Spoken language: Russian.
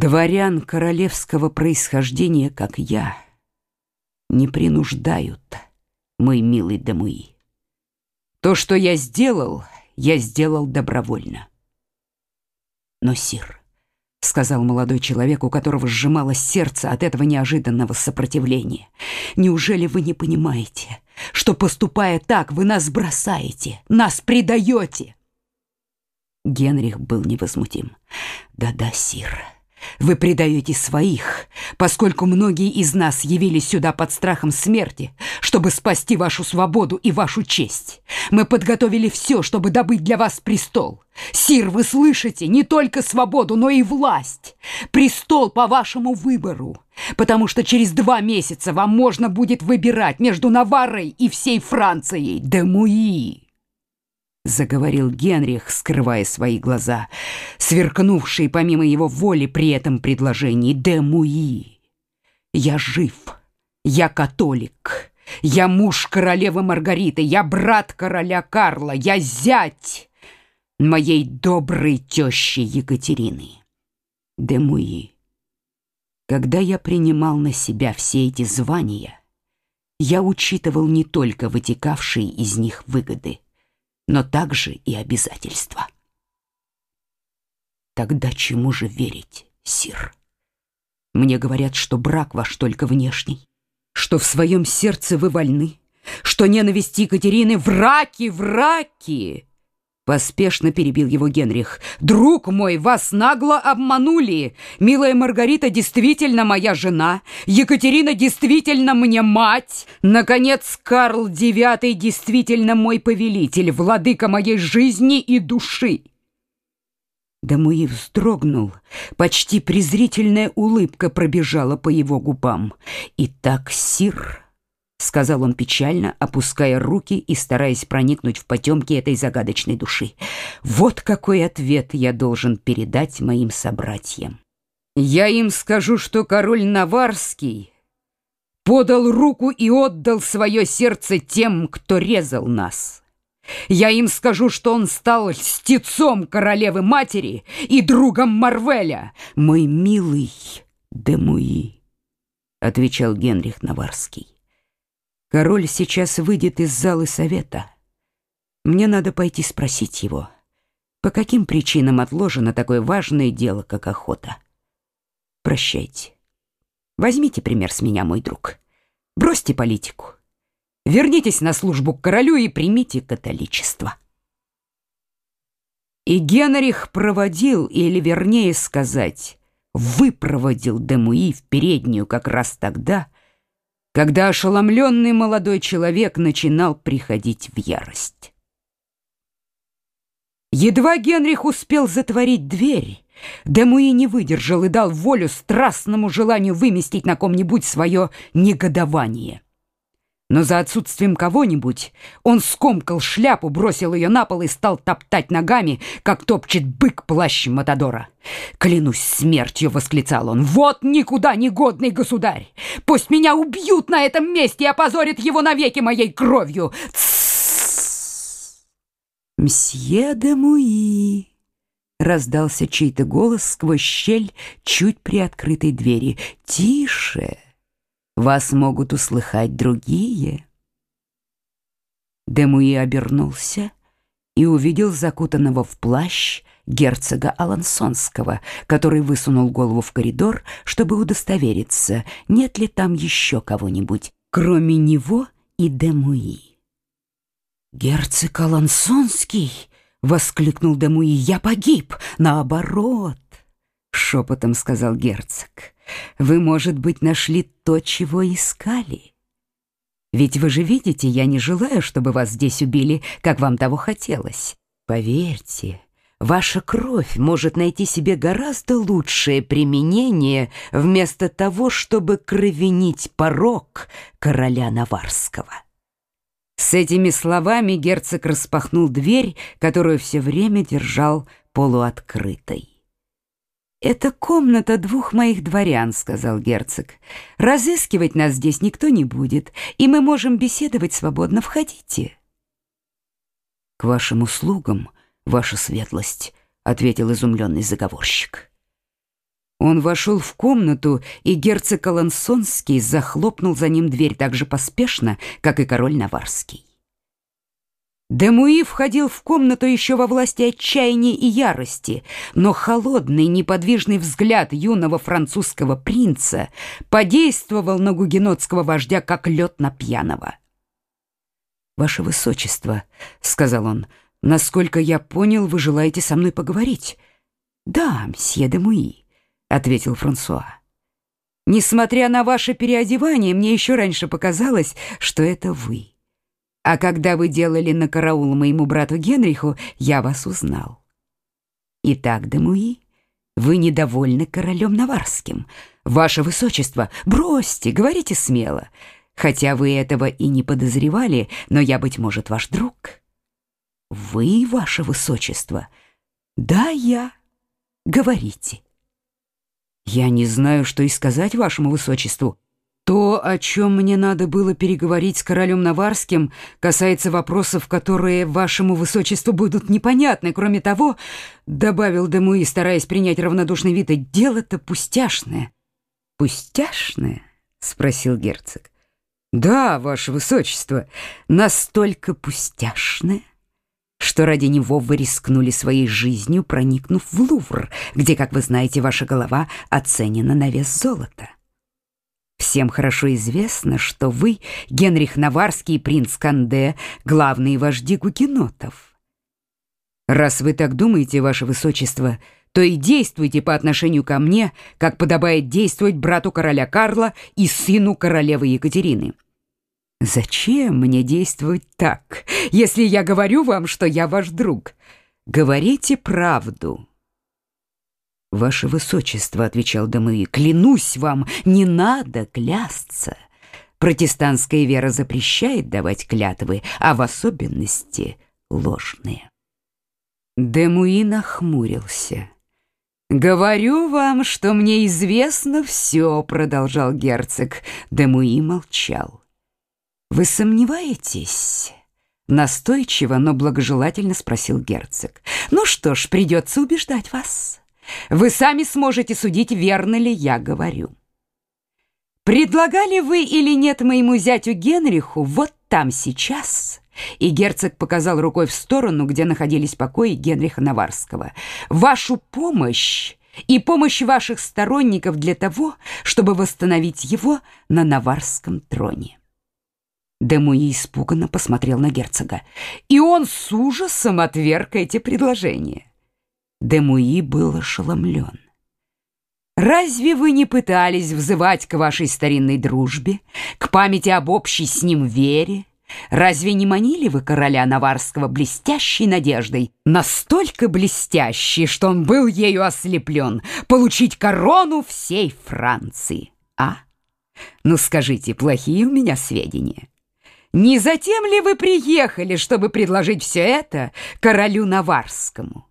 Дворян королевского происхождения, как я, не принуждают, мой милый Демуи. То, что я сделал, я сделал добровольно. Но, сир, — сказал молодой человек, у которого сжималось сердце от этого неожиданного сопротивления. «Неужели вы не понимаете, что, поступая так, вы нас бросаете, нас предаете?» Генрих был невозмутим. «Да-да, сир, вы предаете своих, поскольку многие из нас явились сюда под страхом смерти, чтобы спасти вашу свободу и вашу честь. Мы подготовили все, чтобы добыть для вас престол. Сир, вы слышите, не только свободу, но и власть. Престол по вашему выбору, потому что через два месяца вам можно будет выбирать между Наваррой и всей Францией. Демуи заговорил Генрих, скрывая свои глаза, сверкнувшие помимо его воли при этом предложении «де муи». «Я жив, я католик, я муж королевы Маргариты, я брат короля Карла, я зять моей доброй тещи Екатерины». «Де муи». Когда я принимал на себя все эти звания, я учитывал не только вытекавшие из них выгоды, но также и обязательства. Тогда чему же верить, сир? Мне говорят, что брак ваш только внешний, что в своем сердце вы вольны, что ненависть Екатерины — враки, враки, Поспешно перебил его Генрих. «Друг мой, вас нагло обманули! Милая Маргарита действительно моя жена, Екатерина действительно мне мать, наконец, Карл IX действительно мой повелитель, владыка моей жизни и души!» Дамуи вздрогнул, почти презрительная улыбка пробежала по его губам. «Итак, сир...» — сказал он печально, опуская руки и стараясь проникнуть в потемки этой загадочной души. «Вот какой ответ я должен передать моим собратьям. Я им скажу, что король Наварский подал руку и отдал свое сердце тем, кто резал нас. Я им скажу, что он стал льстецом королевы-матери и другом Марвеля. Мой милый Демуи», — отвечал Генрих Наварский. Король сейчас выйдет из залы совета. Мне надо пойти спросить его, по каким причинам отложено такое важное дело, как охота. Прощайте. Возьмите пример с меня, мой друг. Бросьте политику. Вернитесь на службу к королю и примите католичество. И Генрих проводил, или вернее сказать, выпроводил Демуи в переднюю как раз тогда, когда ошеломленный молодой человек начинал приходить в ярость. Едва Генрих успел затворить дверь, Демуи не выдержал и дал волю страстному желанию выместить на ком-нибудь свое негодование. Но за отсутствием кого-нибудь он скомкал шляпу, бросил ее на пол и стал топтать ногами, как топчет бык плащ Матадора. «Клянусь смертью!» — восклицал он. «Вот никуда не годный государь! Пусть меня убьют на этом месте и опозорят его навеки моей кровью!» «Мсье де Муи!» — раздался чей-то голос сквозь щель чуть приоткрытой двери. «Тише!» Вас могут услыхать другие. Демуи обернулся и увидел закутанного в плащ герцога Алансонского, который высунул голову в коридор, чтобы удостовериться, нет ли там еще кого-нибудь, кроме него и Демуи. «Герцог Алансонский!» — воскликнул Демуи. «Я погиб! Наоборот!» — шепотом сказал герцог. Вы, может быть, нашли то, чего искали. Ведь вы же видите, я не желаю, чтобы вас здесь убили, как вам того хотелось. Поверьте, ваша кровь может найти себе гораздо лучшее применение вместо того, чтобы кровенить порог короля Наварского. С этими словами герцог распахнул дверь, которую все время держал полуоткрытой. «Это комната двух моих дворян», — сказал герцог. «Разыскивать нас здесь никто не будет, и мы можем беседовать свободно. Входите». «К вашим услугам, ваша светлость», — ответил изумленный заговорщик. Он вошел в комнату, и герцог Алансонский захлопнул за ним дверь так же поспешно, как и король Наварский. Демуи входил в комнату еще во власти отчаяния и ярости, но холодный, неподвижный взгляд юного французского принца подействовал на гугенотского вождя, как лед на пьяного. «Ваше Высочество», — сказал он, — «насколько я понял, вы желаете со мной поговорить?» «Да, мсье Демуи», — ответил Франсуа. «Несмотря на ваше переодевание, мне еще раньше показалось, что это вы». А когда вы делали на караул моему брату Генриху, я вас узнал. Итак, Демуи, вы недовольны королем Наварским. Ваше высочество, бросьте, говорите смело. Хотя вы этого и не подозревали, но я, быть может, ваш друг. Вы, ваше высочество? Да, я. Говорите. Я не знаю, что и сказать вашему высочеству. То, о чем мне надо было переговорить с королем Наварским, касается вопросов, которые вашему высочеству будут непонятны. Кроме того, добавил Демуи, стараясь принять равнодушный вид, дело-то пустяшное. Пустяшное? спросил герцог. Да, ваше высочество, настолько пустяшное, что ради него вы рискнули своей жизнью, проникнув в Лувр, где, как вы знаете, ваша голова оценена на вес золота. Всем хорошо известно, что вы, Генрих Наварский и принц Канде, главные вожди гугенотов. Раз вы так думаете, ваше высочество, то и действуйте по отношению ко мне, как подобает действовать брату короля Карла и сыну королевы Екатерины. Зачем мне действовать так, если я говорю вам, что я ваш друг? Говорите правду. «Ваше Высочество», — отвечал Дамы, — «клянусь вам, не надо клясться. Протестантская вера запрещает давать клятвы, а в особенности ложные». Демуи нахмурился. «Говорю вам, что мне известно все», — продолжал герцог. Демуи молчал. «Вы сомневаетесь?» Настойчиво, но благожелательно спросил герцог. «Ну что ж, придется убеждать вас». Вы сами сможете судить, верно ли я говорю. Предлагали вы или нет моему зятю Генриху вот там сейчас? И герцог показал рукой в сторону, где находились покои Генриха Наварского. Вашу помощь и помощь ваших сторонников для того, чтобы восстановить его на наварском троне. Демуи испуганно посмотрел на герцога, и он с ужасом отверг эти предложения. Демуи был ошеломлен. Разве вы не пытались взывать к вашей старинной дружбе, к памяти об общей с ним вере? Разве не манили вы короля Наварского блестящей надеждой, настолько блестящей, что он был ею ослеплен, получить корону всей Франции? А? Ну скажите, плохие у меня сведения. Не затем ли вы приехали, чтобы предложить все это королю Наварскому?